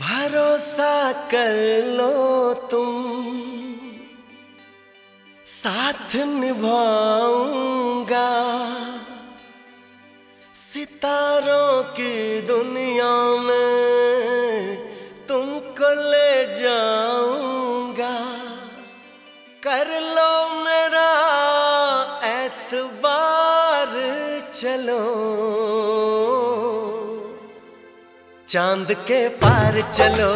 भरोसा कर लो तुम। साथ निभाऊँगा। सितारों की दुनिया में तुमको ले जाऊँगा। कर लो मेरा एतबार चलो चाँद के पार चलो,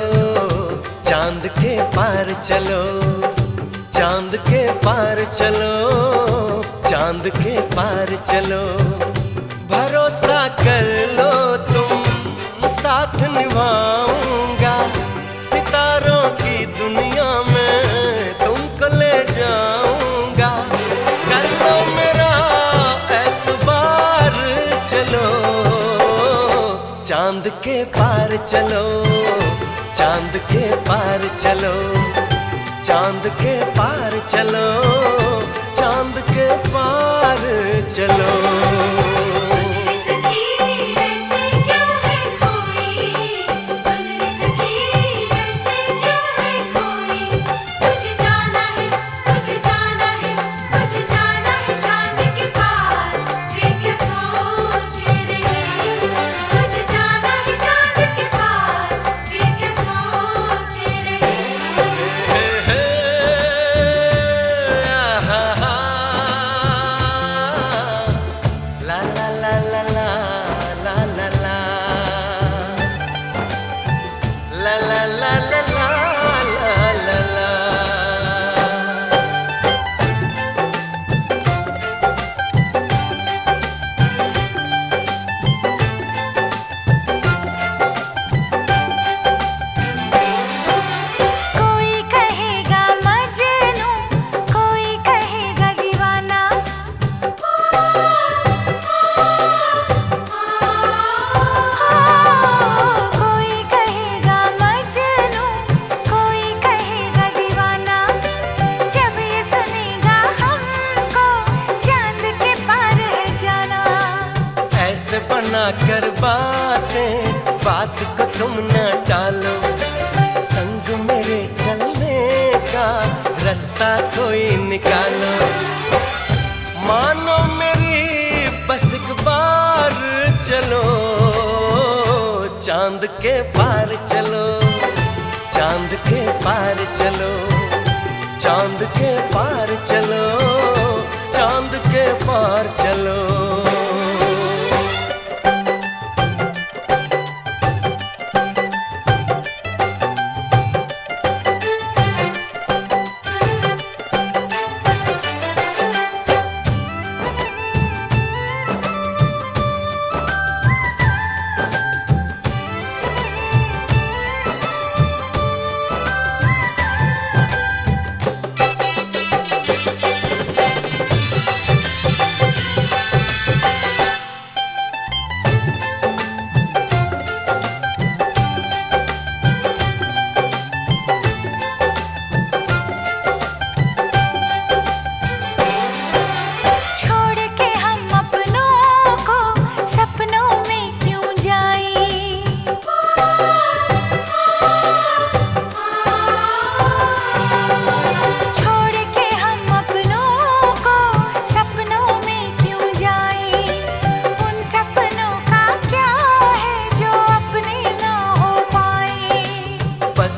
चाँद के पार चलो, चाँद के पार चलो, चाँद के पार चलो। भरोसा कर लो तुम, साथ निभाऊँगा चाँद के पार चलो, चाँद के पार चलो, चाँद के पार चलो, चाँद के पार चलो। कर बातें, बात को तुम न टालो। संग मेरे चलने का रास्ता कोई निकालो। मानो मेरी बस एक बार चलो, चाँद के पार चलो, चाँद के पार चलो, चाँद के पार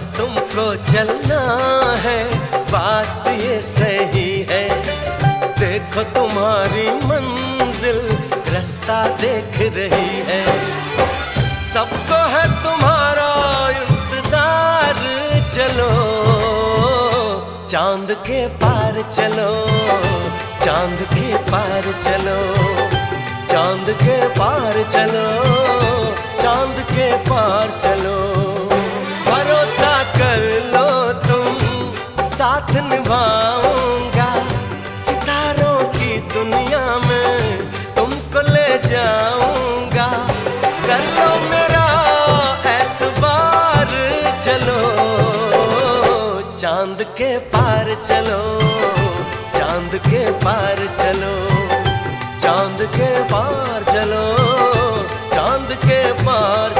बस तुमको चलना है। बात ये सही है। देखो तुम्हारी मंजिल, रास्ता देख रही है। सबको है तुम्हारा इंतज़ार, चलो। चाँद के पार चलो। चाँद के पार चलो। चाँद के पार चलो। चाँद के पार चलो। निभाऊँगा। सितारों की दुनिया में तुमको ले जाऊँगा। कर लो मेरा एतबार चलो। चाँद के पार चलो। चाँद के पार चलो। चाँद के पार चलो। चाँद के पार